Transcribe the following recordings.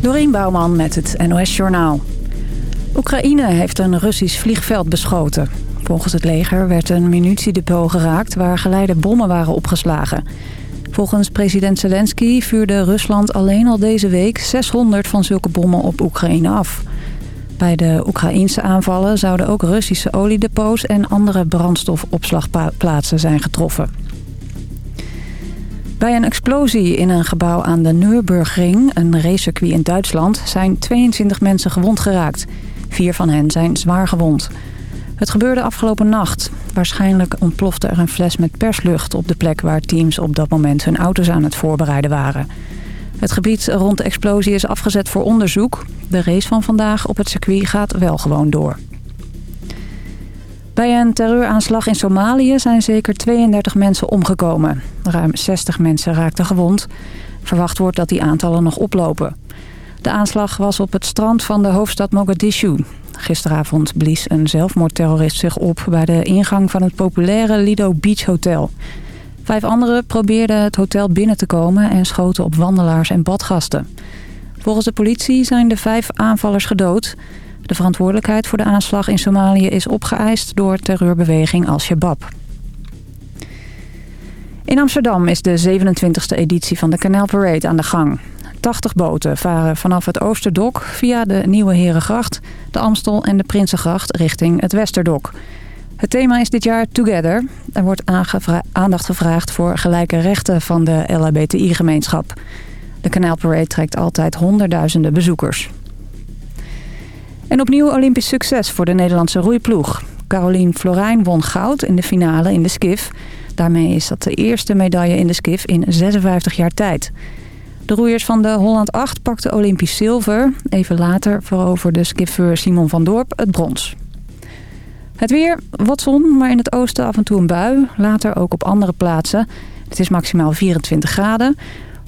Dorien Bouwman met het NOS Journaal. Oekraïne heeft een Russisch vliegveld beschoten. Volgens het leger werd een munitiedepot geraakt waar geleide bommen waren opgeslagen. Volgens president Zelensky vuurde Rusland alleen al deze week 600 van zulke bommen op Oekraïne af. Bij de Oekraïnse aanvallen zouden ook Russische oliedepots en andere brandstofopslagplaatsen zijn getroffen. Bij een explosie in een gebouw aan de Nürburgring, een racecircuit in Duitsland, zijn 22 mensen gewond geraakt. Vier van hen zijn zwaar gewond. Het gebeurde afgelopen nacht. Waarschijnlijk ontplofte er een fles met perslucht op de plek waar teams op dat moment hun auto's aan het voorbereiden waren. Het gebied rond de explosie is afgezet voor onderzoek. De race van vandaag op het circuit gaat wel gewoon door. Bij een terreuraanslag in Somalië zijn zeker 32 mensen omgekomen. Ruim 60 mensen raakten gewond. Verwacht wordt dat die aantallen nog oplopen. De aanslag was op het strand van de hoofdstad Mogadishu. Gisteravond blies een zelfmoordterrorist zich op... bij de ingang van het populaire Lido Beach Hotel. Vijf anderen probeerden het hotel binnen te komen... en schoten op wandelaars en badgasten. Volgens de politie zijn de vijf aanvallers gedood... De verantwoordelijkheid voor de aanslag in Somalië is opgeëist door terreurbeweging Al-Shabaab. In Amsterdam is de 27e editie van de Canal Parade aan de gang. 80 boten varen vanaf het Oosterdok via de Nieuwe Herengracht, de Amstel en de Prinsengracht richting het Westerdok. Het thema is dit jaar Together. Er wordt aandacht gevraagd voor gelijke rechten van de LHBTI-gemeenschap. De Canal Parade trekt altijd honderdduizenden bezoekers. En opnieuw Olympisch succes voor de Nederlandse roeiploeg. Carolien Florijn won goud in de finale in de skif. Daarmee is dat de eerste medaille in de skif in 56 jaar tijd. De roeiers van de Holland 8 pakten Olympisch zilver. Even later veroverde skiffeur Simon van Dorp het brons. Het weer, wat zon, maar in het oosten af en toe een bui. Later ook op andere plaatsen. Het is maximaal 24 graden.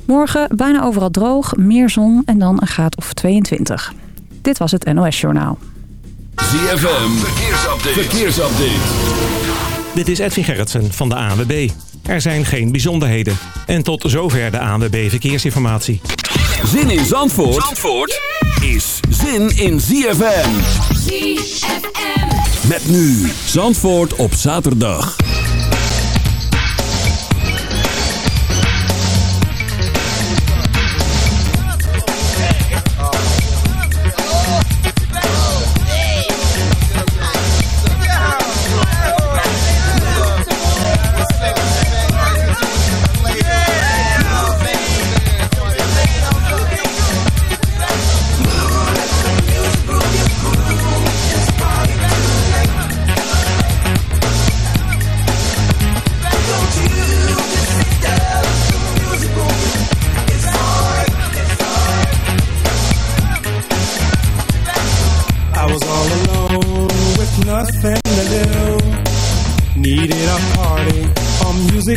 Morgen bijna overal droog, meer zon en dan een graad of 22. Dit was het NOS Journaal. ZFM, verkeersupdate. verkeersupdate. Dit is Edwin Gerritsen van de ANWB. Er zijn geen bijzonderheden. En tot zover de ANWB Verkeersinformatie. Zin in Zandvoort, Zandvoort is zin in ZFM. ZFM. Met nu Zandvoort op zaterdag.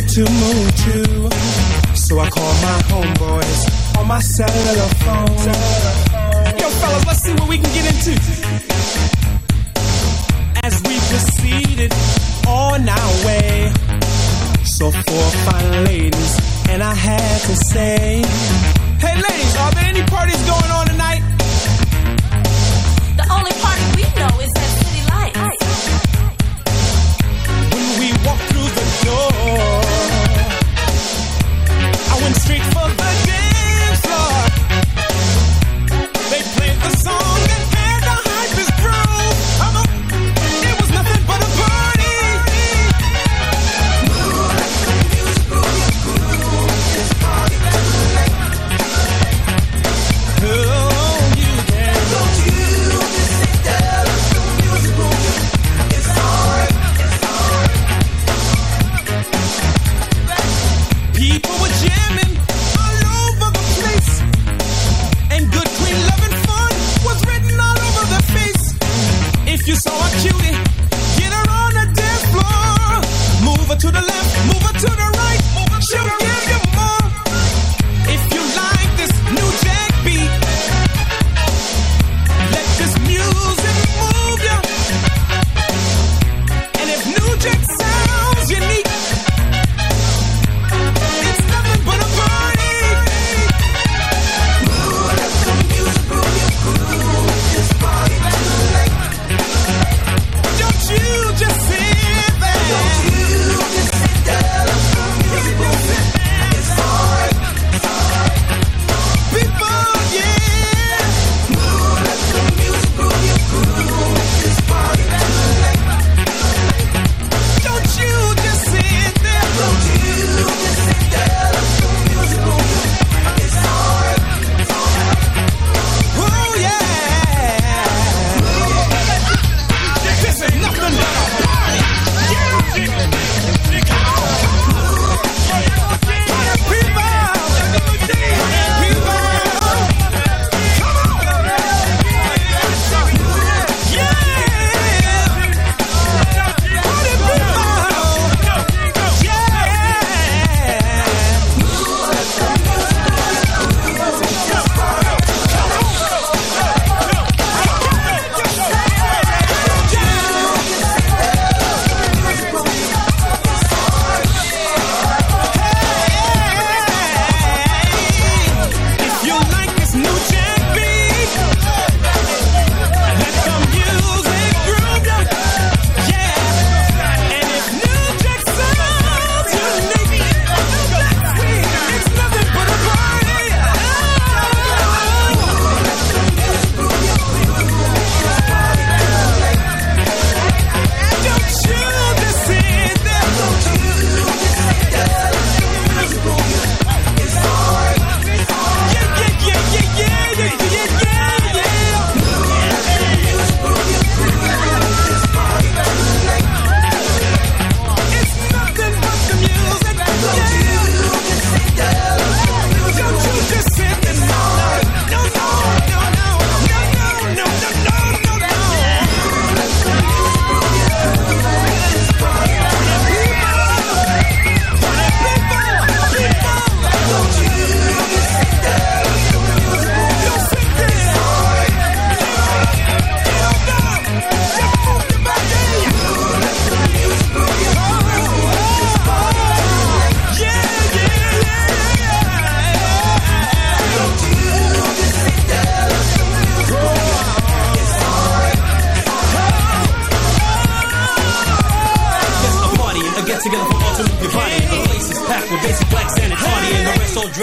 To move to. So I call my homeboys on my cellular phone. Yo, fellas, let's see what we can get into. As we proceeded on our way, so four fine ladies, and I had to say, Hey, ladies, are there any parties going on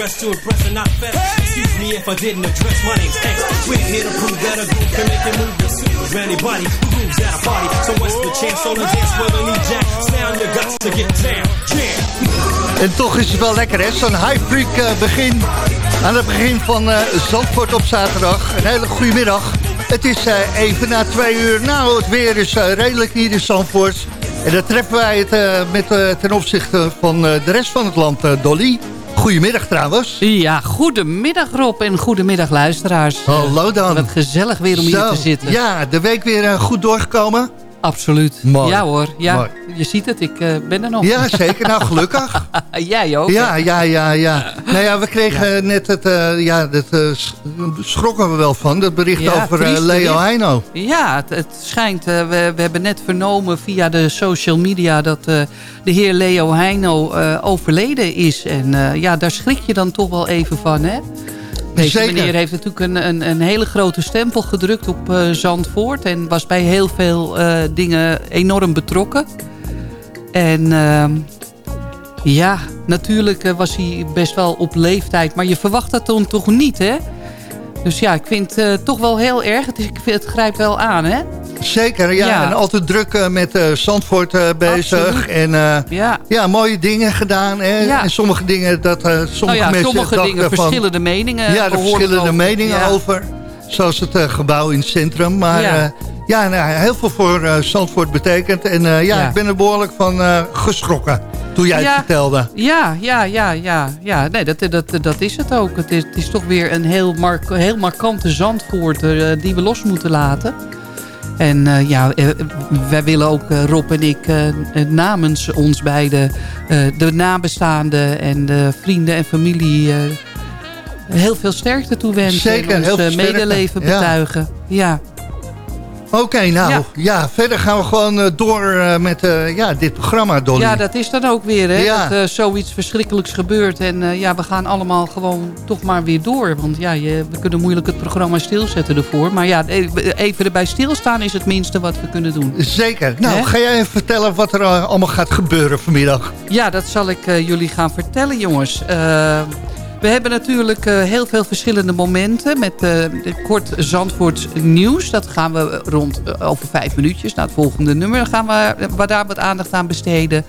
dress to impress and not fess. Excuse me if I didn't address my name's X. We're here to prove that a group can make a move the suit of anybody who moves at a party. So what's the chance on the dance floor? They need jack. Sound your guts to get down. Jam. En toch is het wel lekker, hè? Zo'n high freak uh, begin aan het begin van uh, Zandvoort op zaterdag. Een hele goede middag. Het is uh, even na twee uur. Nou, het weer is redelijk hier in Zandvoort. En dat treffen wij het met, ten opzichte van de rest van het land, Dolly. Goedemiddag trouwens. Ja, goedemiddag Rob en goedemiddag luisteraars. Hallo dan. Wat gezellig weer om Zo, hier te zitten. Ja, de week weer goed doorgekomen. Absoluut. Mooi. Ja hoor, ja, Mooi. je ziet het, ik uh, ben er nog. Ja, zeker. Nou, gelukkig. Jij ook. Ja, ja, ja, ja. Nou ja, we kregen ja. net het, uh, ja, dat uh, schrokken we wel van, dat bericht ja, over Leo. Heino. Ja, het, het schijnt, we, we hebben net vernomen via de social media dat de heer Leo Heino overleden is. En ja, daar schrik je dan toch wel even van, hè? Deze Zeker. meneer heeft natuurlijk een, een, een, hele grote stempel gedrukt op uh, Zandvoort. En was bij heel veel uh, dingen enorm betrokken. En uh, ja, natuurlijk was hij best wel op leeftijd. Maar je verwacht dat dan toch niet, hè? Dus ja, ik vind het uh, toch wel heel erg. Het, is, ik vind, het grijpt wel aan, hè? Zeker, ja. ja. En altijd druk uh, met uh, Zandvoort uh, bezig. Absoluut. En ja. ja, mooie dingen gedaan. Hè? Ja. En sommige dingen dat sommige nou ja, mensen sommige dingen van, verschillende meningen. Ja, er verschillende over. meningen over. Zoals het gebouw in het centrum. Maar Ja. ja, nou, heel veel voor Zandvoort betekent. En ja, Ja. ik ben er behoorlijk van geschrokken toen jij Ja. het vertelde. Ja, ja, ja, ja. ja. Nee, dat, dat, dat is het ook. Het is, het is toch weer een heel, mark, heel markante Zandvoort uh, die we los moeten laten. En uh, ja, uh, wij willen ook, uh, Rob en ik, namens ons beiden... de nabestaanden en de vrienden en familie... heel veel sterkte toewensen. Zeker, en ons heel medeleven Ja. betuigen. Ja. Oké, nou ja. Ja. verder gaan we gewoon uh, door uh, met uh, ja, dit programma, Dolly. Ja, dat is dan ook weer, hè? Ja. Dat zoiets verschrikkelijks gebeurt. En ja, we gaan allemaal gewoon toch maar weer door. Want ja, je, we kunnen moeilijk het programma stilzetten ervoor. Maar ja, even erbij stilstaan is het minste wat we kunnen doen. Zeker. Nou, ga jij even vertellen wat er allemaal gaat gebeuren vanmiddag? Ja, dat zal ik jullie gaan vertellen, jongens. We hebben natuurlijk uh, heel veel verschillende momenten met uh, kort Zandvoorts nieuws. Dat gaan we rond uh, over vijf minuutjes naar het volgende nummer. gaan we waar daar wat aandacht aan besteden.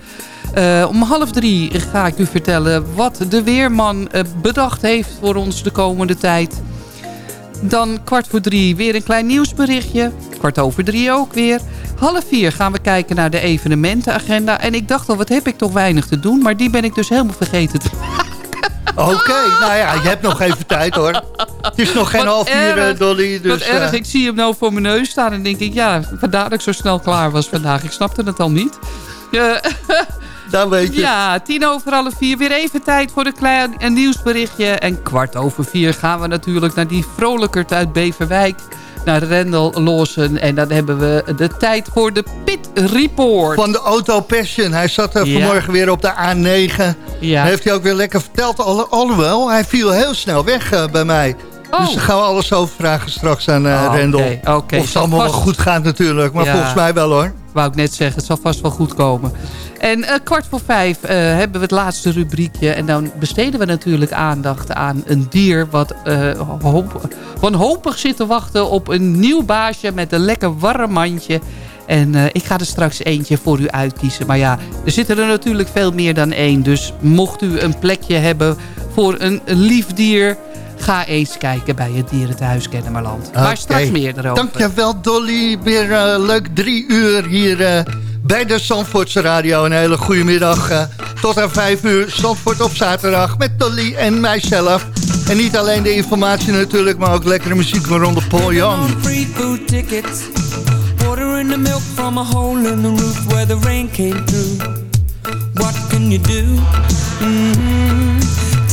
om half drie ga ik u vertellen wat de weerman bedacht heeft voor ons de komende tijd. Dan kwart voor drie weer een klein nieuwsberichtje. Kwart over drie ook weer. Half vier gaan we kijken naar de evenementenagenda. En ik dacht al, wat heb ik toch weinig te doen. Maar die ben ik dus helemaal vergeten te Oké, okay, nou ja, je hebt nog even tijd hoor. Het is nog geen Wat half uur, erg, uh, Dolly. Dus, Wat erg, ik zie hem nou voor mijn neus staan en denk ik... ja, vandaar dat ik zo snel klaar was vandaag. Ik snapte het al niet. Uh, Dan weet je. Ja, tien over half vier. Weer even tijd voor een klein een nieuwsberichtje. En kwart over vier gaan we natuurlijk naar die vrolijkert uit Beverwijk. Naar Rendel Lawson. En dan hebben we de tijd voor de Pit Report. Van de Auto Passion. Hij zat Ja. vanmorgen weer op de A9. Ja. Heeft hij ook weer lekker verteld. Al, alhoewel, hij viel heel snel weg uh, bij mij. Oh. Dus daar gaan we alles over vragen straks aan uh, Oh, Rendel. oké. Of het allemaal wel goed gaat natuurlijk. Maar Ja. volgens mij wel hoor. Wou ik net zeggen, het zal vast wel goed komen. En eh, kwart voor vijf eh, hebben we het laatste rubriekje. En dan besteden we natuurlijk aandacht aan een dier... wat eh, hoop, wanhopig zit te wachten op een nieuw baasje... met een lekker warm mandje. En ik ga er straks eentje voor u uitkiezen. Maar ja, er zitten er natuurlijk veel meer dan één. Dus mocht u een plekje hebben voor een lief dier... ga eens kijken bij het Dierenthuis Kennemerland. Maar Oké. straks meer erover. Dankjewel Dolly. Weer eh, leuk drie uur hier eh, bij de Zandvoortse Radio. Een hele goede middag. eh, tot aan vijf uur. Zandvoort op zaterdag met Dolly en mijzelf. En niet alleen de informatie natuurlijk, maar ook lekkere muziek van Ronde Paul Young. free food tickets. Water in the milk from a hole in the roof where the rain came through. What can you do? hmm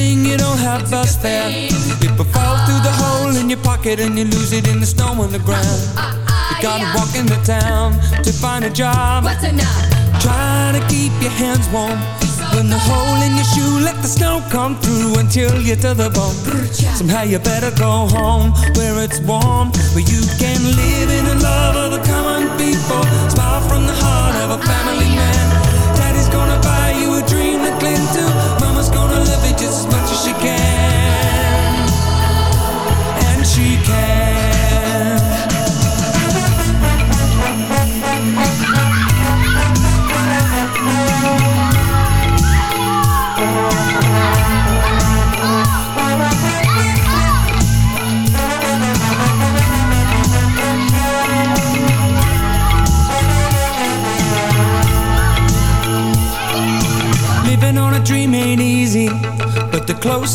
A thing you don't have bus fare your pocket and you lose it in the snow on the ground. You gotta walk into town to find a job. What's enough? Trying to keep your hands warm. When the hole in your shoe, let the snow come through until you're to the bone. Somehow you better go home where it's warm, where you can live in the love of the common people. Smile from the heart of a family man.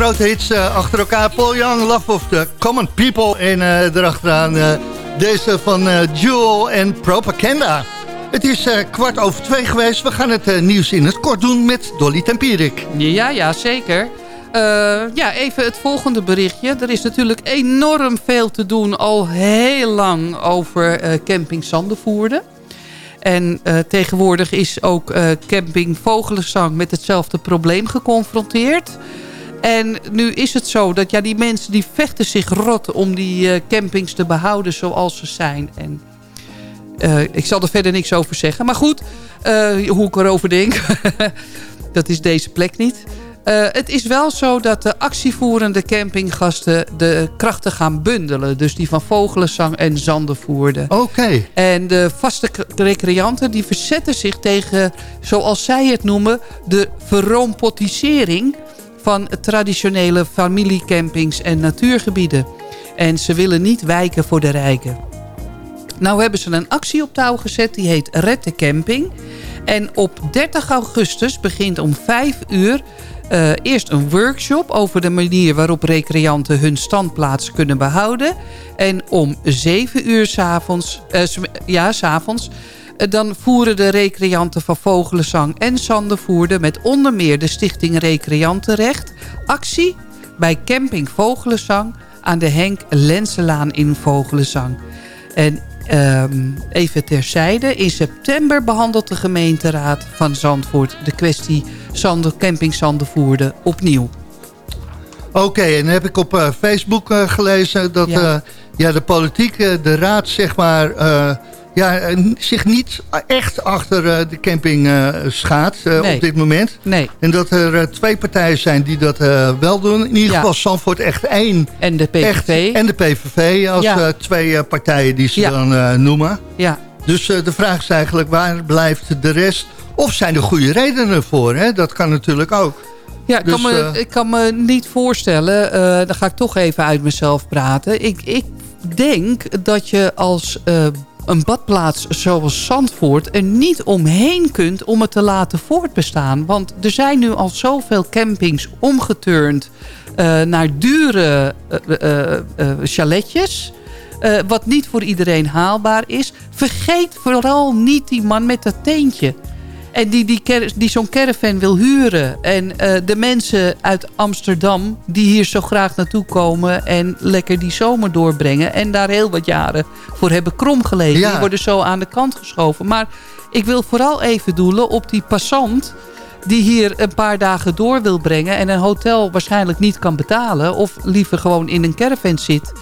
grote hits uh, achter elkaar. Paul Young, Love of the Common People. En uh, erachteraan uh, deze van Jewel en Propaganda. Het is kwart over twee geweest. We gaan het nieuws in het kort doen met Dolly Tempierik. Ja, ja, zeker. ja, even het volgende berichtje. Er is natuurlijk enorm veel te doen al heel lang over camping Zandervoerde. En tegenwoordig is ook camping Vogelenzang met hetzelfde probleem geconfronteerd. En nu is het zo dat ja, die mensen die vechten zich rot om die uh, campings te behouden zoals ze zijn. En ik zal er verder niks over zeggen. Maar goed, hoe ik erover denk, dat is deze plek niet. Het is wel zo dat de actievoerende campinggasten de krachten gaan bundelen. Dus die van Vogelenzang en Zandenvoerden. Oké. En de vaste recreanten die verzetten zich tegen, zoals zij het noemen, de verrompotisering van traditionele familiecampings en natuurgebieden. En ze willen niet wijken voor de rijken. Nou hebben ze een actie op touw gezet, die heet Red de Camping. En op 30 augustus begint om 5 uur uh, eerst een workshop over de manier waarop recreanten hun standplaats kunnen behouden. En om 7 uur s'avonds, uh, ja, s avonds, dan voeren de recreanten van Vogelenzang en Zandervoerde... met onder meer de stichting Recreantenrecht actie bij camping Vogelenzang... aan de Henk Lenselaan in Vogelenzang. En Um, even terzijde. In september behandelt de gemeenteraad van Zandvoort de kwestie Sander, camping Zandervoerde opnieuw. Oké, en dan heb ik op uh, Facebook uh, gelezen dat ja. Uh, ja. de politiek, de raad zeg maar ja, zich niet echt achter uh, de camping uh, schaadt uh, nee. op dit moment. Nee. En dat er twee partijen zijn die dat wel doen. In ieder ja. geval Zandvoort echt één. En de PVV. Echt, en de PVV als ja. twee partijen die ze dan noemen. Ja. Dus de vraag is eigenlijk waar blijft de rest? Of zijn er goede redenen voor? Hè? Dat kan natuurlijk ook. Ja, ik, dus, kan me, ik kan me niet voorstellen, dan ga ik toch even uit mezelf praten. Ik, ik denk dat je als een badplaats zoals Zandvoort er niet omheen kunt om het te laten voortbestaan. Want er zijn nu al zoveel campings omgeturnd uh, naar dure uh, uh, chaletjes. wat niet voor iedereen haalbaar is. Vergeet vooral niet die man met dat teentje. En die, die, die zo'n caravan wil huren. En uh, de mensen uit Amsterdam die hier zo graag naartoe komen... en lekker die zomer doorbrengen... en daar heel wat jaren voor hebben krom gelegen. Ja. Die worden zo aan de kant geschoven. Maar ik wil vooral even doelen op die passant die hier een paar dagen door wil brengen... en een hotel waarschijnlijk niet kan betalen... of liever gewoon in een caravan zit...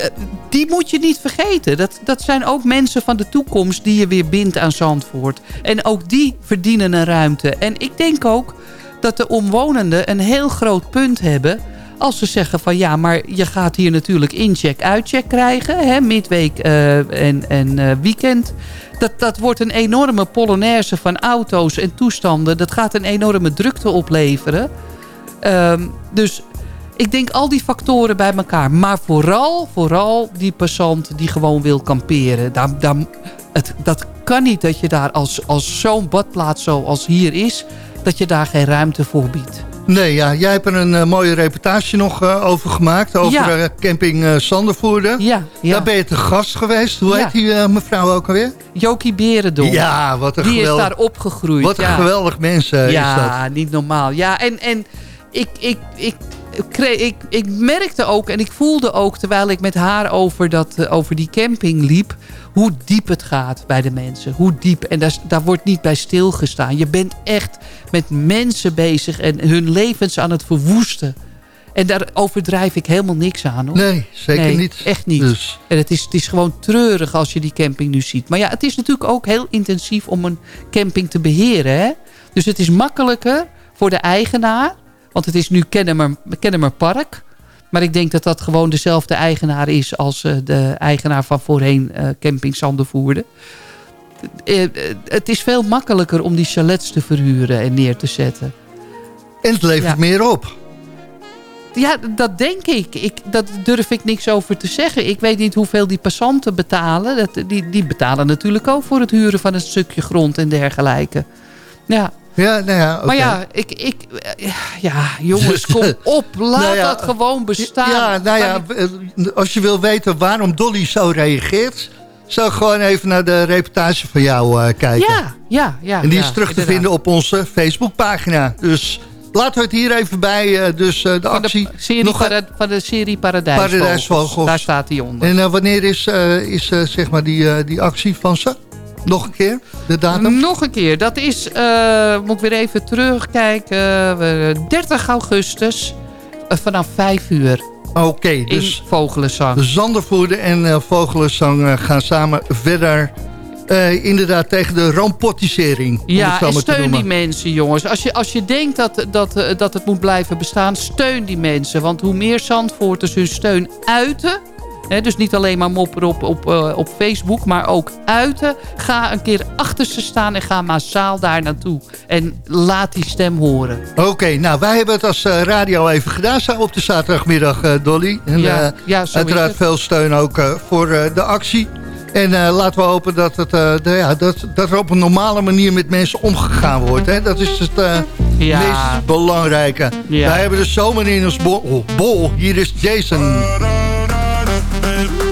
Eh, die moet je niet vergeten. Dat, dat zijn ook mensen van de toekomst die je weer bindt aan Zandvoort. En ook die verdienen een ruimte. En ik denk ook dat de omwonenden een heel groot punt hebben... als ze zeggen van ja, maar je gaat hier natuurlijk incheck, uitcheck krijgen... Hè, midweek uh, en, en uh, weekend... Dat, dat wordt een enorme polonaise van auto's en toestanden. Dat gaat een enorme drukte opleveren. Um, dus ik denk al die factoren bij elkaar. Maar vooral, vooral die passant die gewoon wil kamperen. Daar, daar, het, dat kan niet dat je daar als, als zo'n badplaats zoals hier is... dat je daar geen ruimte voor biedt. Nee, ja, jij hebt er een uh, mooie reportage nog uh, over gemaakt. Over ja. uh, camping Zandervoerde. Ja, ja, Daar ben je te gast geweest. Hoe heet die mevrouw ook alweer? Jokie Berendonk. Ja, wat een die geweldig... Die is daar opgegroeid. Wat een geweldig mens ja, is dat. Ja, niet normaal. Ja, en, en ik, ik, ik ik, ik merkte ook en ik voelde ook terwijl ik met haar over, dat, uh, over die camping liep... hoe diep het gaat bij de mensen. Hoe diep. En daar, daar wordt niet bij stilgestaan. Je bent echt met mensen bezig en hun levens aan het verwoesten. En daar overdrijf ik helemaal niks aan. Hoor. Nee, zeker nee, niet. echt niet. Dus. En het is, het is gewoon treurig als je die camping nu ziet. Maar ja, het is natuurlijk ook heel intensief om een camping te beheren. Hè? Dus het is makkelijker voor de eigenaar want het is nu Kennemer, Kennemer Park. Maar ik denk dat dat gewoon dezelfde eigenaar is als uh, de eigenaar van voorheen uh, Camping Zandervoerde. Uh, het is veel makkelijker om die chalets te verhuren en neer te zetten. En het levert ja. meer op. Ja, dat denk ik. ik. Dat durf ik niks over te zeggen. Ik weet niet hoeveel die passanten betalen. Dat, die, die betalen natuurlijk ook voor het huren van een stukje grond en dergelijke. Ja, Ja, nou ja. Maar ja, ik, ik, eh, ja, jongens, kom op. Laat Nou ja, dat gewoon bestaan. Ja, nou ja, eh, als je wil weten waarom Dolly zo reageert... zou gewoon even naar de reportage van jou eh, kijken. ja, ja, ja. en die ja, is terug te vinden op onze Facebookpagina. Dus laten we het hier even bij. dus de Van actie... de, serie nog- para- van de serie Paradijsvogels. Paradijsvogels. Daar staat hij onder. En wanneer is, is zeg maar die, die actie van ze? Nog een keer, de datum? Nog een keer. Dat is, eh, moet ik weer even terugkijken, eh, 30 augustus eh, vanaf 5 uur Oké, dus Vogelenzang. Zandervoerder en eh Vogelenzang gaan samen verder... inderdaad tegen de rampottisering. Ja, en steun die mensen, jongens. Als je, als je denkt dat, dat, dat het moet blijven bestaan, steun die mensen. Want hoe meer Zandvoorters hun steun uiten... Dus niet alleen maar mopperen op, op, eh, op Facebook, maar ook uiten. Ga een keer achter ze staan en ga massaal daar naartoe. En laat die stem horen. Oké, nou wij hebben het als eh, radio even gedaan zo op de zaterdagmiddag, eh, Dolly. En, Ja, ja, uiteraard veel steun ook voor de actie. En laten we hopen dat, het, de- ja, dat, dat er op een normale manier met mensen omgegaan wordt. Hè? Dat is het Ja. meest belangrijke. Ja. Wij hebben de zomer in ons bol. oh, bol. Hier is Jason. Jason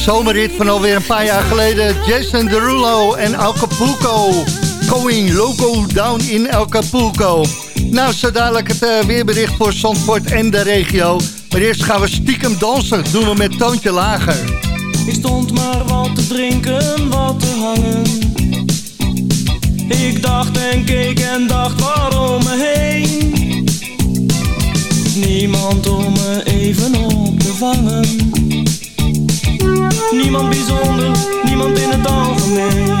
zomerrit van alweer een paar jaar geleden. Jason Derulo en Acapulco. Going loco down in Acapulco. Nou, zo dadelijk het eh, weerbericht voor Zandvoort en de regio. Maar eerst gaan we stiekem dansen. Doen we met toontje lager. Ik stond maar wat te drinken, wat te hangen. Ik dacht en keek en dacht waarom me heen. Niemand om me even op te vangen. Niemand bijzonder, niemand in het algemeen.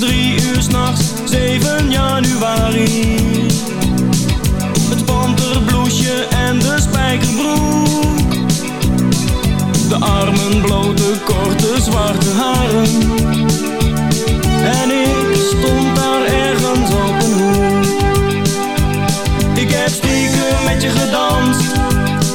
Drie uur s'nachts, 7 januari. Het panterbloesje en de spijkerbroek. De armen blote, korte, zwarte haren. En ik stond daar ergens op een hoek. Ik heb stiekem met je gedanst.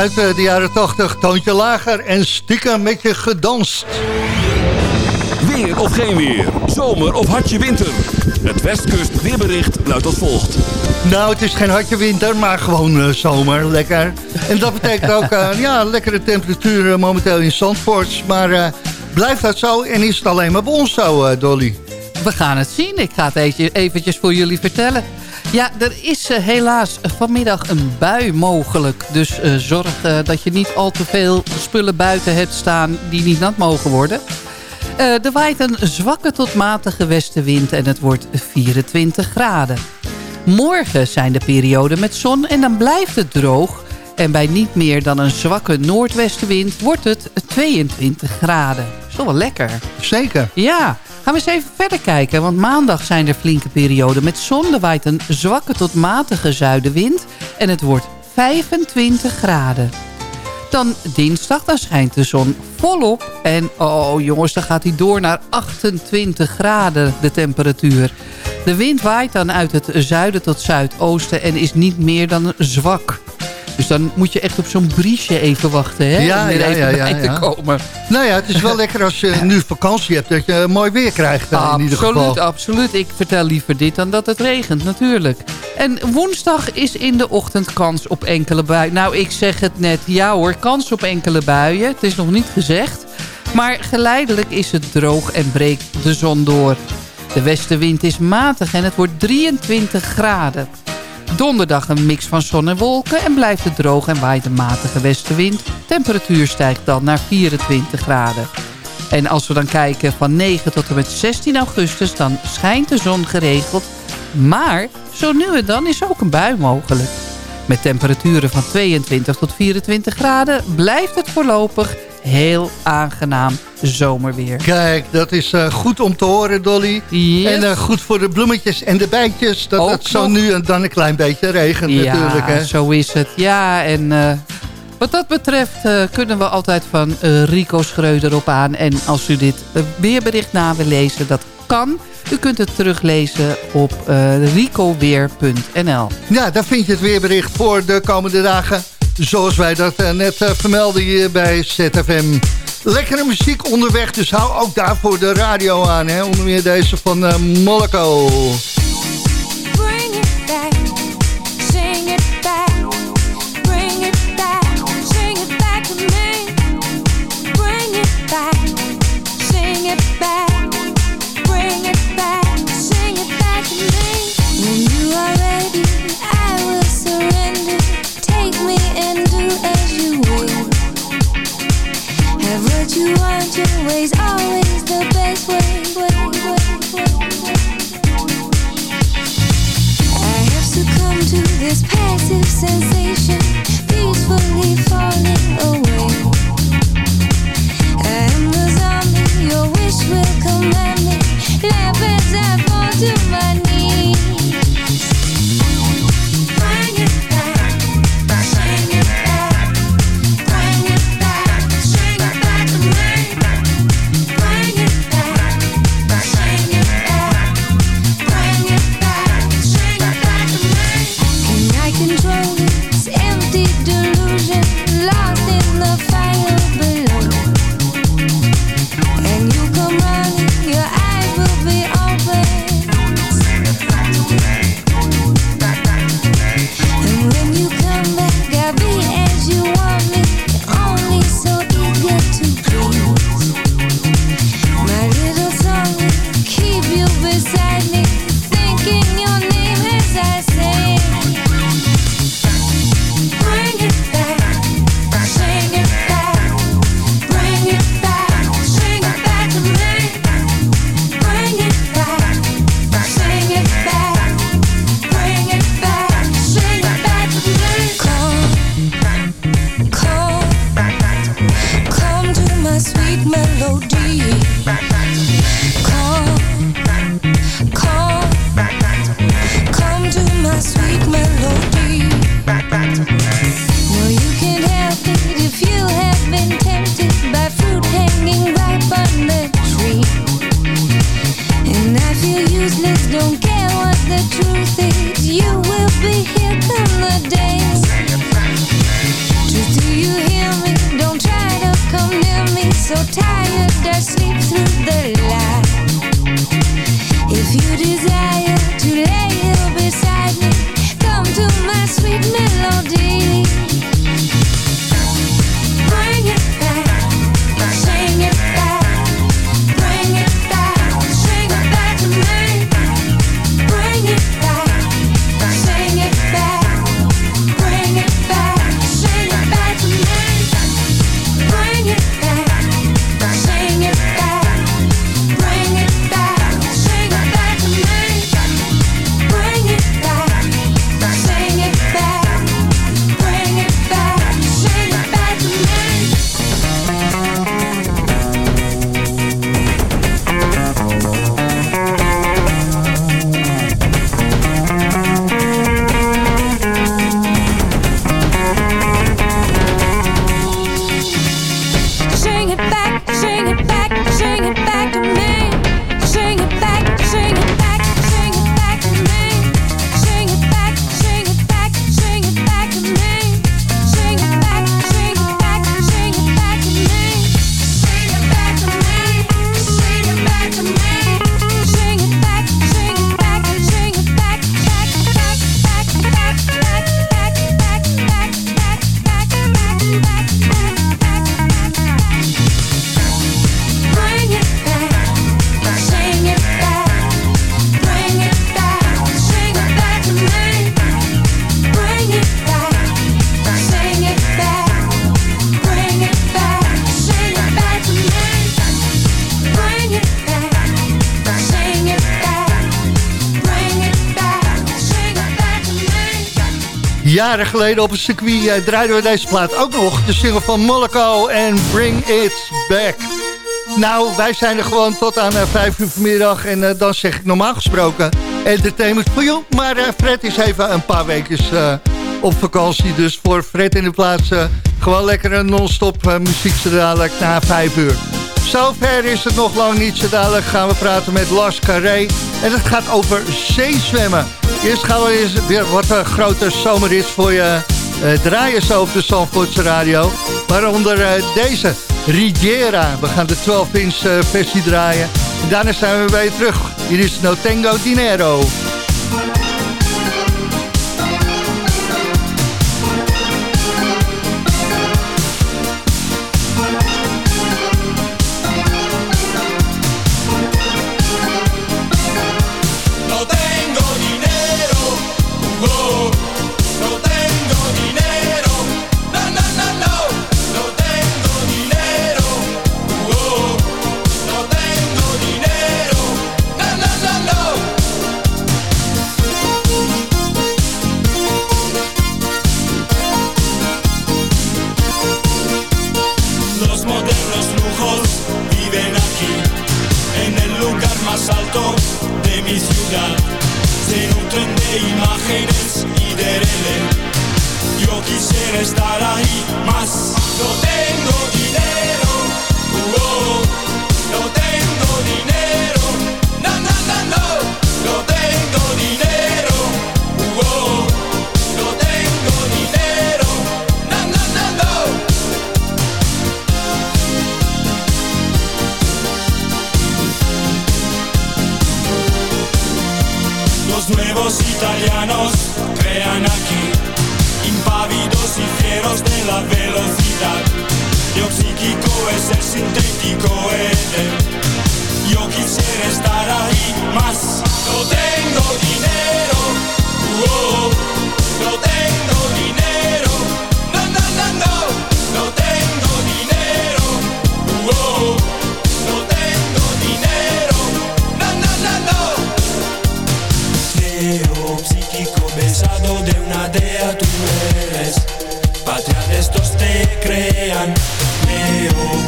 Uit eh, de jaren 80. Toontje lager en stiekem met je gedanst. Weer of geen weer. Zomer of hartje winter. Het Westkust weerbericht luidt als volgt. Nou, het is geen hartje winter, maar gewoon eh, zomer. Lekker. En dat betekent ook uh, ja, lekkere temperaturen momenteel in Zandvoort. Maar uh, blijft dat zo en is het alleen maar bij ons zo, Dolly? We gaan het zien. Ik ga het eventjes voor jullie vertellen. Ja, er is uh, helaas vanmiddag een bui mogelijk. Dus uh, zorg uh, dat je niet al te veel spullen buiten hebt staan die niet nat mogen worden. er waait een zwakke tot matige westenwind en het wordt 24 graden. Morgen zijn de perioden met zon en dan blijft het droog. En bij niet meer dan een zwakke noordwestenwind wordt het 22 graden. Dat is wel lekker. Zeker. Ja. Gaan we eens even verder kijken, want maandag zijn er flinke perioden met zon. Waait een zwakke tot matige zuidenwind en het wordt 25 graden. Dan dinsdag, dan schijnt de zon volop. En oh jongens, dan gaat hij door naar 28 graden de temperatuur. De wind waait dan uit het zuiden tot zuidoosten en is niet meer dan zwak. Dus dan moet je echt op zo'n briesje even wachten, hè? Ja, om er ja, even ja, bij te komen. Nou ja, het is wel lekker als je nu vakantie hebt, dat je mooi weer krijgt uh, in ieder geval. Absoluut, absoluut. Ik vertel liever dit dan dat het regent, natuurlijk. En woensdag is in de ochtend kans op enkele buien. Nou, ik zeg het net, ja hoor, kans op enkele buien. Het is nog niet gezegd. Maar geleidelijk is het droog en breekt de zon door. De westenwind is matig en het wordt 23 graden. Donderdag een mix van zon en wolken en blijft het droog en waait een matige westenwind. Temperatuur stijgt dan naar 24 graden. En als we dan kijken van 9 tot en met 16 augustus, dan schijnt de zon geregeld. Maar zo nu en dan is ook een bui mogelijk. Met temperaturen van 22 tot 24 graden blijft het voorlopig heel aangenaam zomerweer. Kijk, dat is uh, goed om te horen, Dolly. Yes. En uh, goed voor de bloemetjes en de bijtjes. Dat Ook het zo nog. nu en dan een klein beetje regent ja, natuurlijk. Hè? zo is het. Ja, en uh, wat dat betreft kunnen we altijd van Rico Schreuder op aan. En als u dit weerbericht na wil lezen, dat kan. U kunt het teruglezen op ricoweer.nl. Ja, daar vind je het weerbericht voor de komende dagen. Zoals wij dat uh, net uh, vermelden hier bij ZFM. Lekkere muziek onderweg, dus hou ook daarvoor de radio aan. Hè? Onder meer deze van uh, Moloko. Your way's always the best way. way, way. I have succumbed to this passive sensation, peacefully falling away. I am the zombie, your wish will command me. Laugh as I fall to my jaren geleden op een circuit eh, draaiden we deze plaat ook nog. De single van Moloko en Bring It Back. Nou, wij zijn er gewoon tot aan eh, 5 uur vanmiddag. En eh, dan zeg ik normaal gesproken entertainment voor jou. Maar Fred is even een paar weken op vakantie. Dus voor Fred in de plaats gewoon lekker een non-stop muziek zo na 5 uur. Zover is het nog lang niet. Zo gaan we praten met Lars Carré. En het gaat over zeezwemmen. Eerst gaan we weer wat een grote zomerrit voor je eh, draaien zo op de Zandvoortse Radio. Waaronder eh, deze, Rigiera. We gaan de 12-inch eh, versie draaien. En daarna zijn we weer terug. Hier is No Tango Dinero.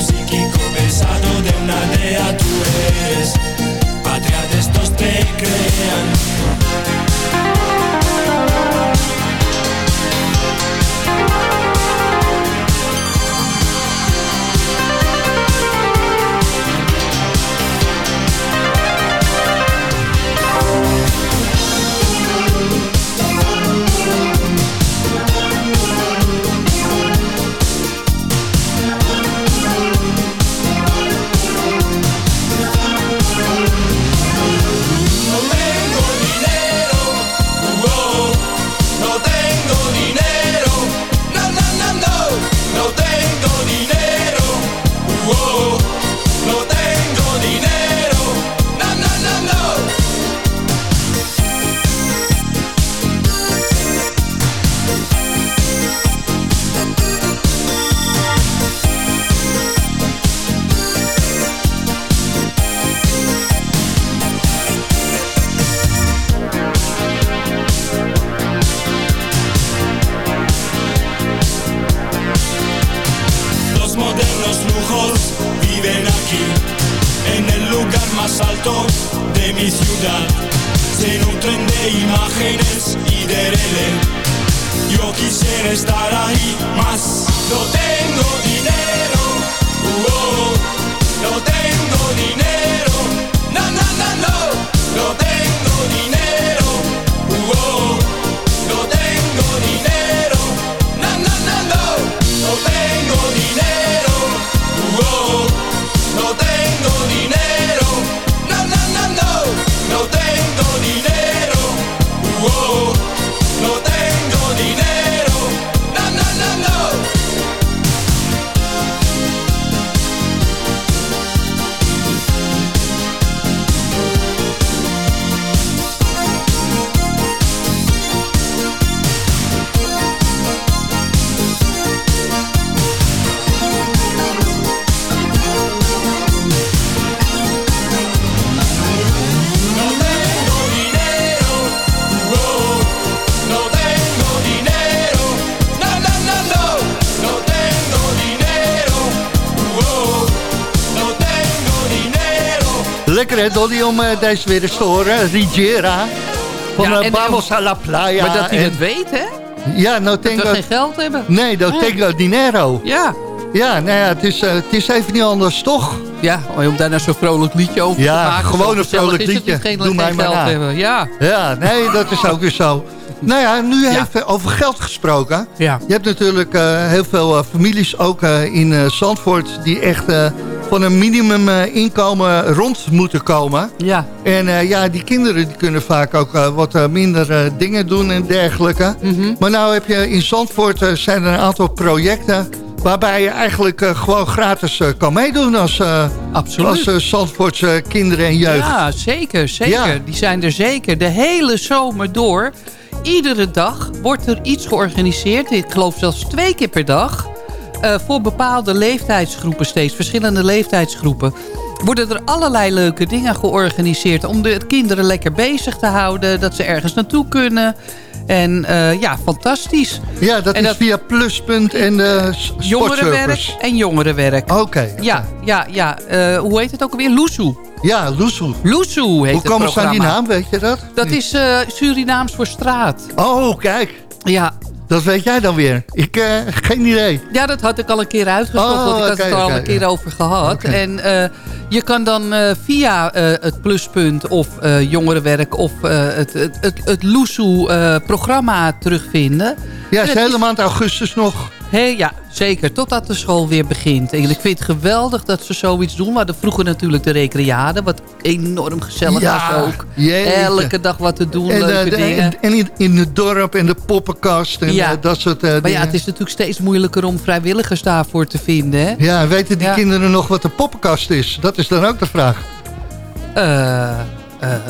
Psíquico pesado de una dea tú Lekker hè, Dolly, om eh, deze weer te horen. Rigiera. Van Ja, eh, en- Vamos a la playa. maar dat hij En- het weet, hè? Ja, no Dat tengo... we geen geld hebben. Nee, no tengo dinero. Ja. Ja, nou ja, het is, eh, het is even niet anders, toch? Ja, om daar nou zo'n vrolijk liedje over Ja, te maken. gewoon zo een vrolijk liedje. Geen, Doe geen mij maar na. hebben. Ja. Ja, nee, dat is ook weer zo. Nou ja, nu even over geld gesproken. Ja. Je hebt natuurlijk eh, heel veel eh, families, ook eh, in eh, Zandvoort... die echt eh, van een minimuminkomen rond moeten komen. Ja. En eh, ja, die kinderen die kunnen vaak ook eh, wat eh, minder eh, dingen doen en dergelijke. Mhm. Maar nou heb je in Zandvoort eh, zijn er een aantal projecten... waarbij je eigenlijk eh, gewoon gratis eh, kan meedoen als, eh Absoluut. als eh, Zandvoortse kinderen en jeugd. Ja, zeker, zeker. Ja. Die zijn er zeker. De hele zomer door. Iedere dag wordt er iets georganiseerd. Ik geloof zelfs twee keer per dag. Eh, voor bepaalde leeftijdsgroepen steeds. Verschillende leeftijdsgroepen. Worden er allerlei leuke dingen georganiseerd. Om de kinderen lekker bezig te houden. Dat ze ergens naartoe kunnen. En eh, ja, fantastisch. Ja, dat En is via Pluspunt en de s- Jongerenwerk en jongerenwerk. Oké. Ja, ja, ja. Eh, hoe heet het ook alweer? Loesoe. Ja, Loesoe. Loesoe heet Hoe het komen ze aan die naam, weet je dat? Dat is Surinaams voor straat. Oh, kijk. Ja. Dat weet jij dan weer. Ik, eh, geen idee. Ja, dat had ik al een keer uitgezocht. Oh, want ik had het er al een keer ja. over gehad. En eh, je kan dan eh, via het Pluspunt of Jongerenwerk... of het, het, het, het Loesoe-programma terugvinden. Ja, is het de hele maand augustus nog. Hey, ja, zeker. Totdat de school weer begint. En ik vind het geweldig dat ze zoiets doen. We hadden vroeger natuurlijk de recreade. Wat enorm gezellig Ja, was ook. jeetje. Elke dag wat te doen, En, eh, leuke de- dingen. en, in, in het dorp en de poppenkast en Ja. eh, dat soort eh, maar ja, het is natuurlijk steeds moeilijker om vrijwilligers daarvoor te vinden. Hè? Ja, weten die Ja. kinderen nog wat de poppenkast is? Dat is dan ook de vraag. Eh, eh,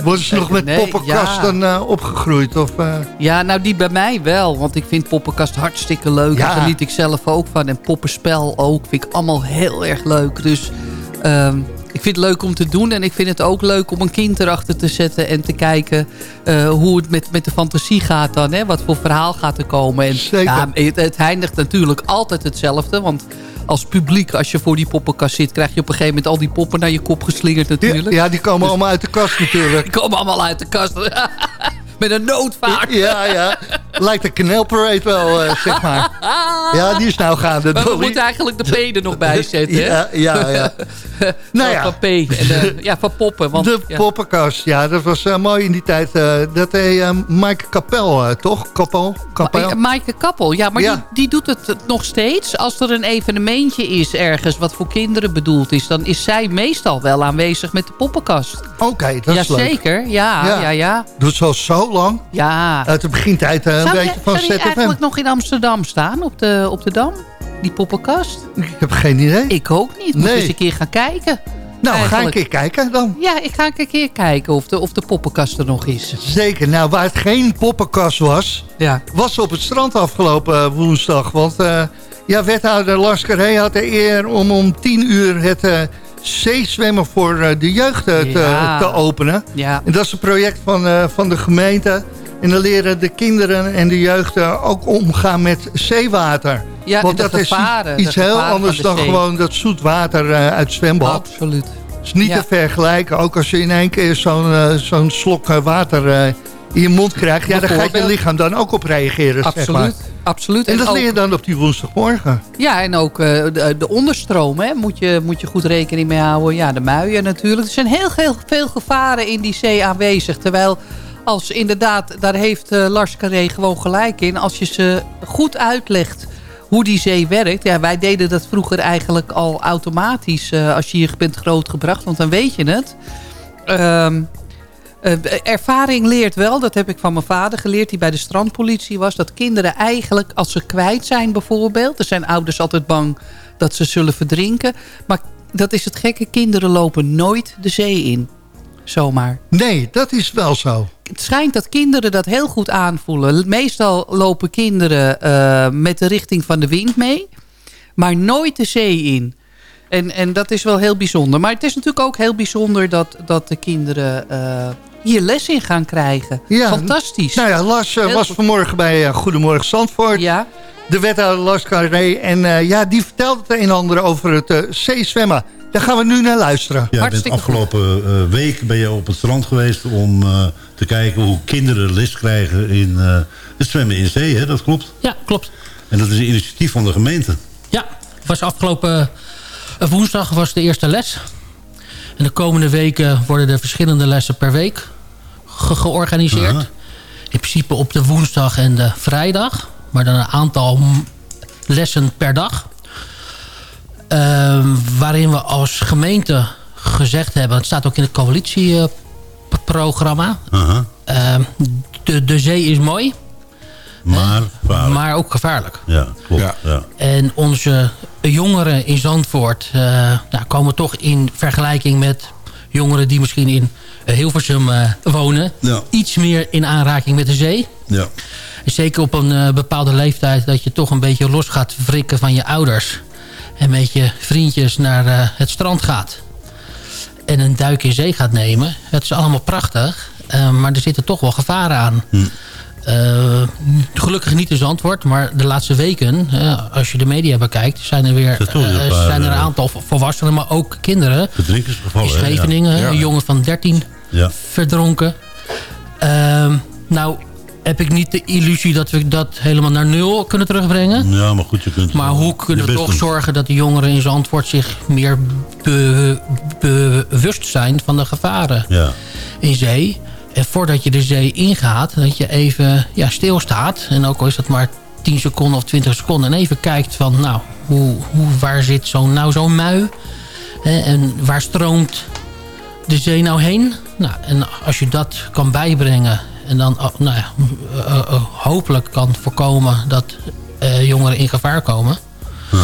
Worden ze nog met nee, poppenkast ja. dan eh, opgegroeid? Of, eh, Ja, nou die bij mij wel. Want ik vind poppenkast hartstikke leuk. Ja. Daar geniet ik zelf ook van. En poppenspel ook. Vind ik allemaal heel erg leuk. Dus ehm, ik vind het leuk om te doen. En ik vind het ook leuk om een kind erachter te zetten. En te kijken eh, hoe het met, met de fantasie gaat dan. Hè? Wat voor verhaal gaat er komen. En, Zeker. Ja, het, het eindigt natuurlijk altijd hetzelfde. Want als publiek, als je voor die poppenkast zit... krijg je op een gegeven moment al die poppen naar je kop geslingerd natuurlijk. Ja, die komen allemaal uit de kast natuurlijk. Die komen allemaal uit de kast. Met een noodvaart. Ja, ja. Lijkt de Canal Parade wel, eh, zeg maar. Ja, die is nou gaande, Maar we moeten eigenlijk de P er nog bij zetten. hè? Ja, ja, ja. Nou ja. Van P. En de, ja, van poppen. Want, De ja. poppenkast, ja, dat was eh, mooi in die tijd. eh, dat eh, Mike Kapel, eh, toch? Kapel? Kapel? Maaike Kappel, ja, maar Ja. Die, die doet het nog steeds. Als er een evenementje is ergens wat voor kinderen bedoeld is... dan is zij meestal wel aanwezig met de poppenkast. Oké, dat is leuk. Jazeker, ja, ja, ja. Doet ze al zo lang. ja. Uit de begintijd eh, een Zou beetje je, van zou ZFM. eigenlijk nog in Amsterdam staan, op de, op de Dam? Die poppenkast? Ik heb geen idee. Ik ook niet. Moet Nee. eens een keer gaan kijken. nou, ga een eigenlijk. keer kijken dan. Ja, ik ga een keer kijken of de, of de poppenkast er nog is. Zeker. Nou, waar het geen poppenkast was... Ja. was op het strand afgelopen eh, woensdag. Want eh, ja, wethouder Lars Carré had de eer om om 10 uur het zeezwemmen voor eh, de jeugd eh, te, te openen. Ja. En dat is een project van, eh, van de gemeente. En dan leren de kinderen en de jeugd ook omgaan met zeewater. Ja, Want dat gevaren, is iets heel anders dan zee. gewoon dat zoet water uit het zwembad. Absoluut. Het is niet Ja. te vergelijken. Ook als je in één keer zo'n zo'n slok water in je mond krijgt. Ja, daar gaat je lichaam dan ook op reageren. Zeg maar. Absoluut. Absoluut. En dat ook- leer je dan op die woensdagmorgen. Ja, en ook eh, de, de onderstroom hè, moet, je, moet je goed rekening mee houden. Ja, de muien natuurlijk. Er zijn heel, heel veel gevaren in die zee aanwezig. Terwijl als inderdaad, daar heeft eh, Lars Carré gewoon gelijk in. Als je ze goed uitlegt hoe die zee werkt. Ja, wij deden dat vroeger eigenlijk al automatisch eh, als je hier bent grootgebracht. Want dan weet je het. Ehm, eh, ervaring leert wel, dat heb ik van mijn vader geleerd... die bij de strandpolitie was... dat kinderen eigenlijk, als ze kwijt zijn bijvoorbeeld... er zijn ouders altijd bang dat ze zullen verdrinken... maar dat is het gekke, kinderen lopen nooit de zee in. Zomaar. Nee, dat is wel zo. Het schijnt dat kinderen dat heel goed aanvoelen. Meestal lopen kinderen eh, met de richting van de wind mee... maar nooit de zee in. En, en dat is wel heel bijzonder. Maar het is natuurlijk ook heel bijzonder dat, dat de kinderen eh, hier les in gaan krijgen. Ja, Fantastisch. Nou ja, Lars eh, was vanmorgen bij eh, Goedemorgen Zandvoort. Ja. De wethouder Lars Carré. En eh, ja, die vertelde het een en ander over het eh, zeezwemmen. Daar gaan we nu naar luisteren. Ja, bent Hartstikke afgelopen eh, week ben je op het strand geweest om eh, te kijken hoe kinderen les krijgen in eh, het zwemmen in zee, hè? dat klopt. Ja, klopt. En dat is een initiatief van de gemeente. Ja, was afgelopen woensdag was de eerste les. En de komende weken worden er verschillende lessen per week ge- georganiseerd. Aha. In principe op de woensdag en de vrijdag. Maar dan een aantal lessen per dag. Ehm, waarin we als gemeente gezegd hebben... het staat ook in het coalitieprogramma... Ehm, de, de zee is mooi, Maar, gevaarlijk. maar ook gevaarlijk. Ja, klopt. Ja. Ja. En onze jongeren in Zandvoort uh, nou, komen toch in vergelijking met jongeren die misschien in uh, Hilversum uh, wonen... Ja. iets meer in aanraking met de zee. Ja. Zeker op een bepaalde leeftijd dat je toch een beetje los gaat wrikken van je ouders. En met je vriendjes naar het strand gaat. En een duik in zee gaat nemen. Het is allemaal prachtig. Maar er zitten toch wel gevaren aan. Hm. Uh, gelukkig niet in Zandvoort, maar de laatste weken, uh, als je de media bekijkt, zijn er weer uh, een paar, zijn er een aantal volwassenen, maar ook kinderen. Verdrinkingsgevallen. In Scheveningen, ja. een jongen van 13 ja. verdronken. Ehm, nou, heb ik niet de illusie dat we dat helemaal naar nul kunnen terugbrengen. Ja, maar goed, je kunt... Maar hoe kunnen we toch doen. zorgen dat de jongeren in Zandvoort zich meer be, be, bewust zijn van de gevaren ja. in zee? En voordat je de zee ingaat, dat je even ja, stilstaat. En ook al is dat maar 10 seconden of 20 seconden. En even kijkt van, nou, hoe, hoe, waar zit zo'n nou zo'n mui? Hè, en waar stroomt de zee nou heen? Nou, en als je dat kan bijbrengen... en dan nou ja, uh, hopelijk kan voorkomen dat jongeren in gevaar komen... Ja.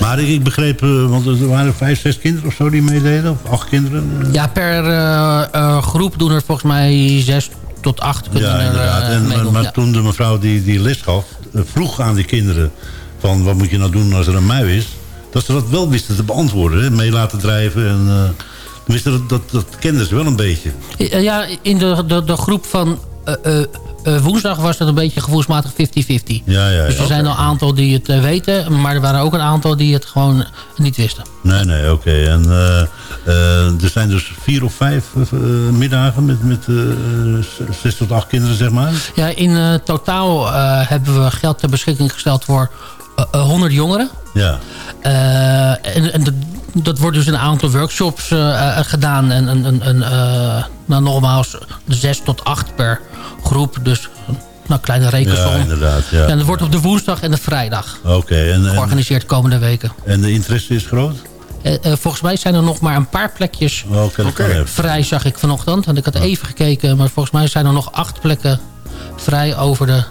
Maar ik, ik begreep, uh, want er waren vijf, zes kinderen of zo die meededen? Of acht kinderen? Ja, per uh, groep doen er volgens mij zes tot acht kunnen ja, er, inderdaad. En, maar ja. toen de mevrouw die, die les gaf, vroeg aan die kinderen... van wat moet je nou doen als er een mui is... dat ze dat wel wisten te beantwoorden. Hè? Mee laten drijven en... Uh, tenminste, dat, dat, dat kenden ze wel een beetje. Ja, in de, de, de groep van uh, eh, woensdag was het een beetje gevoelsmatig 50-50. Ja, ja, dus er ja, zijn al een aantal die het eh, weten. Maar er waren ook een aantal die het gewoon niet wisten. Nee, nee, oké. En eh, eh, er zijn dus vier of vijf eh, eh, middagen met, met eh, zes tot acht kinderen, zeg maar. Ja, in eh, totaal eh, hebben we geld ter beschikking gesteld voor eh, eh, 100 jongeren. Ja. Eh, en en dat, dat wordt dus in een aantal workshops eh, eh, gedaan. En, en, en, eh, nou, nogmaals, zes tot acht per groep. Dus nou, kleine rekensom. Ja, inderdaad. Ja. En dat wordt op de woensdag en de vrijdag Oké. en, en, georganiseerd komende weken. en de interesse is groot? Eh, volgens mij zijn er nog maar een paar plekjes even. vrij, zag ik vanochtend. Want ik had even gekeken, maar volgens mij zijn er nog acht plekken vrij over de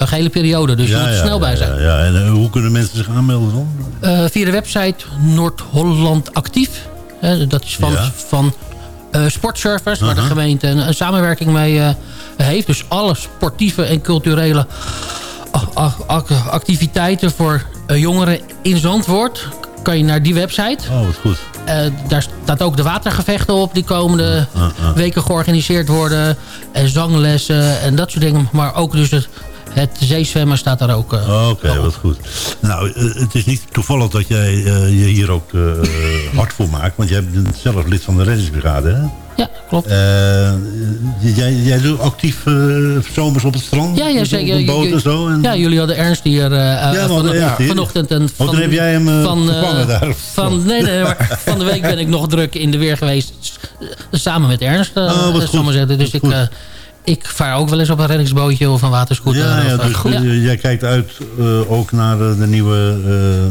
eh, gehele periode. Dus je moet er snel bij zijn. Ja, ja. En eh, hoe kunnen mensen zich aanmelden dan? Eh, via de website Noord-Holland Actief. Dat is van, van eh, Sportservice, waar de gemeente een, een samenwerking mee heeft. Dus alle sportieve en culturele a- a- ac- activiteiten voor jongeren in Zandvoort... kan je naar die website. Oh, wat goed. Daar staat ook de watergevechten op die komende Ah, ah. weken georganiseerd worden. En zanglessen en dat soort dingen. Maar ook dus het, het zeezwemmen staat daar ook. eh, Oké, wat goed. Nou, eh, het is niet toevallig dat jij eh, je hier ook hard voor maakt. Want jij bent zelf lid van de reddingsbrigade, hè? Ja, klopt. Jij, jij doet actief zomers op het strand? Ja, ja, zeker. Op boot en zo? En... Ja, jullie hadden Ernst hier Ja, van, hier. vanochtend. En Oh, van, dan heb jij hem van, daar. Van, nee, nee, maar van de week ben ik nog druk in de weer geweest. Samen met Ernst, Oh, wat goed. zeggen. Dus ik, goed. Ik vaar ook wel eens op een reddingsbootje of een waterscooter. Ja, ja, of, eh, dus goed. jij kijkt uit eh, ook naar eh, de, nieuwe,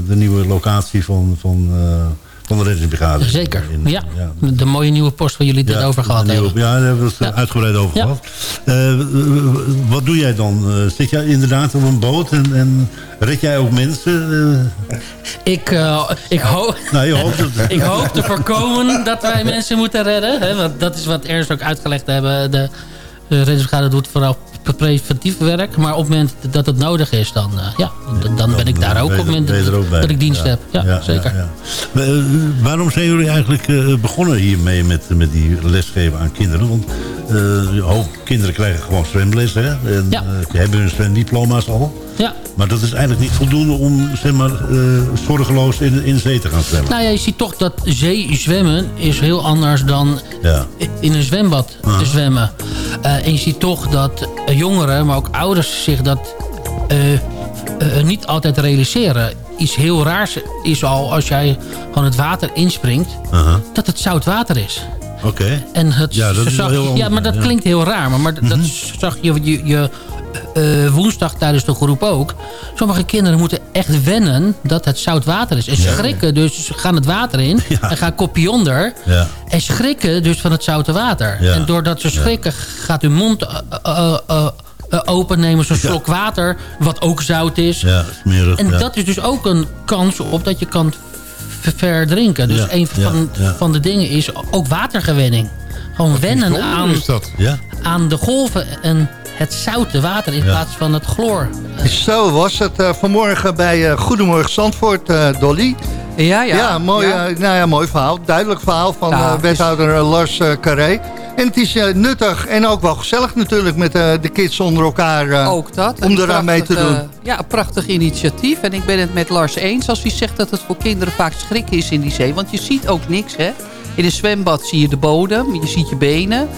de nieuwe locatie van, van, van de reddingsbrigade. Zeker, In- ja. De mooie nieuwe post waar jullie het over gehad hebben. Ja, daar hebben we het uitgebreid over gehad. Eh, wat doe jij dan? Zit jij inderdaad op een boot en, en red jij ook mensen? Ik, ik, hoop, nou, ik hoop te voorkomen dat wij mensen moeten redden. Hè, want dat is wat Ernst ook uitgelegd hebben. De, de reddingsbrigade doet vooral preventief werk. Maar op het moment dat het nodig is, dan, eh, ja, dan ben ik daar ook op het moment dat ik dienst Ja. heb. Ja, zeker. ja. Eh, waarom zijn jullie eigenlijk eh, begonnen hiermee met, met die lesgeven aan kinderen? Want hoop kinderen krijgen gewoon zwemles. Hè? En, hebben hun zwemdiploma's al. Ja. Maar dat is eigenlijk niet voldoende om zeg maar, zorgeloos in, in zee te gaan zwemmen. Nou ja, je ziet toch dat zeezwemmen is heel anders dan Ja. in een zwembad te zwemmen. En je ziet toch dat jongeren, maar ook ouders zich dat eh, eh, niet altijd realiseren. Iets heel raars is al als jij gewoon het water inspringt, dat het zout water is. Oké. En het Ja, dat is wel heel ja, maar dat ja. Mhm. klinkt heel raar. Maar, maar dat zag je, je, je eh, woensdag tijdens de groep ook. Sommige kinderen moeten echt wennen dat het zout water is. En Ja. schrikken, dus ze gaan het water in en gaan kopje onder. Ja. En schrikken dus van het zoute water. Ja. En doordat ze schrikken gaat hun mond eh, eh, eh, eh, open, nemen ze een slok water, wat ook zout is. Ja, smerig. En ja. dat is dus ook een kans op dat je kan verdrinken. Dus Ja, een van, ja, ja. van de dingen is ook watergewenning. Gewoon wennen aan, Ja. aan de golven en het zoute water in plaats van het chloor. Zo was het uh, vanmorgen bij uh, Goedemorgen Zandvoort, uh, Dolly. Ja, ja. Ja, mooi, ja. Uh, nou ja, mooi verhaal. Duidelijk verhaal van ja, wethouder is... Lars Carré. En het is nuttig en ook wel gezellig natuurlijk met de kids onder elkaar. ook dat. Om eraan mee te doen. ja, een prachtig initiatief. En ik ben het met Lars eens als hij zegt dat het voor kinderen vaak schrikken is in die zee. Want je ziet ook niks, hè. In een zwembad zie je de bodem, je ziet je benen.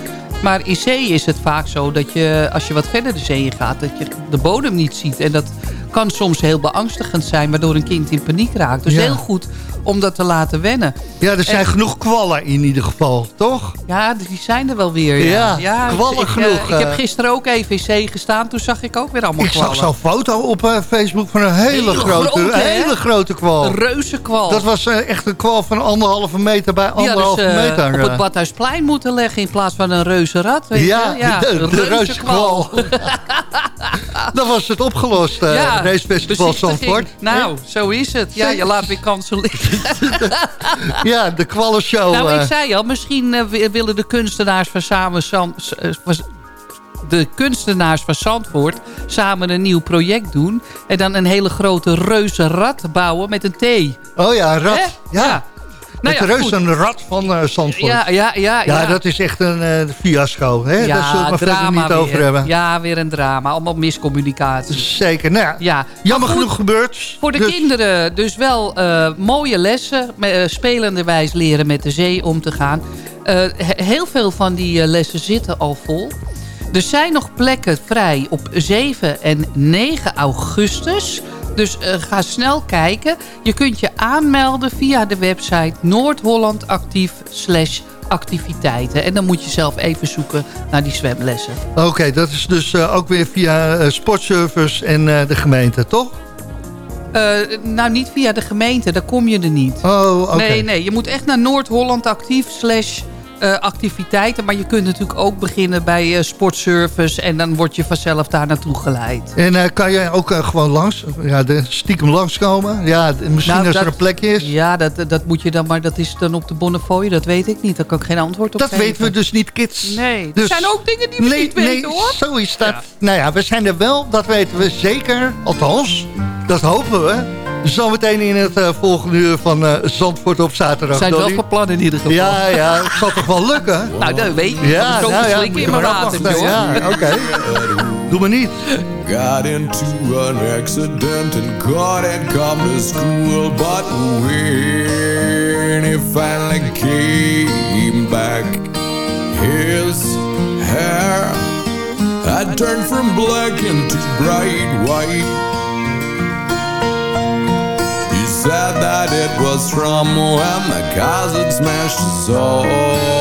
Maar in zee is het vaak zo dat je, als je wat verder de zee in gaat, dat je de bodem niet ziet. En dat kan soms heel beangstigend zijn, waardoor een kind in paniek raakt. Dus ja. heel goed om dat te laten wennen. Ja, er zijn en, genoeg kwallen in ieder geval, toch? Ja, die zijn er wel weer. Ja, ja, ja kwallen ik, genoeg. Uh, ik heb gisteren ook even in zee gestaan, toen zag ik ook weer allemaal ik kwallen. Ik zag zo'n foto op uh, Facebook van een hele, hele grote, grote hele grote kwal. Een reuze kwal. Dat was uh, echt een kwal van anderhalve meter bij anderhalve ja, dus, meter. op het Badhuisplein moeten leggen in plaats van een reuze rat. Weet ja, je? ja, de, de reuze kwal. Dan was het opgelost, ja, Racefestival Zandvoort. Nou, zo is het. Ja, je laat weer kansen liggen. ja, de kwallenshow. Nou, ik zei al, misschien uh, willen de kunstenaars van samen... de kunstenaars van Zandvoort samen een nieuw project doen. En dan een hele grote reuze rat bouwen met een T. Oh ja, rat. Hè? Ja. ja. Nou ja, reuzenrad van eh Zandvoort. Ja, ja, ja, ja. dat is echt een eh, fiasco. Hè? Daar zullen we het verder niet weer. over hebben. Ja, weer een drama. Allemaal miscommunicatie. Zeker. Nou ja, Ja. jammer Maar goed, genoeg gebeurd. Voor de Dus- kinderen dus wel eh, mooie lessen. Met, eh, spelenderwijs leren met de zee om te gaan. He- heel veel van die lessen zitten al vol. Er zijn nog plekken vrij op 7 en 9 augustus. Dus eh, ga snel kijken. Je kunt je aanmelden via de website Noord-Holland Actief slash activiteiten. En dan moet je zelf even zoeken naar die zwemlessen. Oké, dat is dus eh, ook weer via eh, Sportservice en de gemeente, toch? Nou, niet via de gemeente, daar kom je er niet. Oh, oké. Nee, nee, je moet echt naar Noord-Holland actief slash eh, activiteiten. Maar je kunt natuurlijk ook beginnen bij eh, sportservice. En dan word je vanzelf daar naartoe geleid. En eh, kan je ook gewoon langs, ja, de, stiekem langskomen? Ja, misschien Nou, als dat- er een plekje is. Ja, dat, dat moet je dan, maar dat is dan op de Bonnefoy. Dat weet ik niet. Daar kan ik geen antwoord op Dat geven. weten we dus niet, kids. Nee, Dus- er zijn ook dingen die we nee, niet weten, nee, hoor. zo is dat. Nou ja, we zijn er wel, dat weten we zeker. Althans, dat hopen we. Zometeen in het eh, volgende uur van eh, Zandvoort op zaterdag. zijn wel voor plannen in ieder geval. Ja, ja, het zal toch wel lukken? Nou, dat weet je. Ja, Zo nou ja, in mijn maar water. Ja, oké. Doe maar niet. Got into an accident and couldn't come to school, but when he finally came back, his hair had turned from black into bright white. It was from when the cars smashed so hard.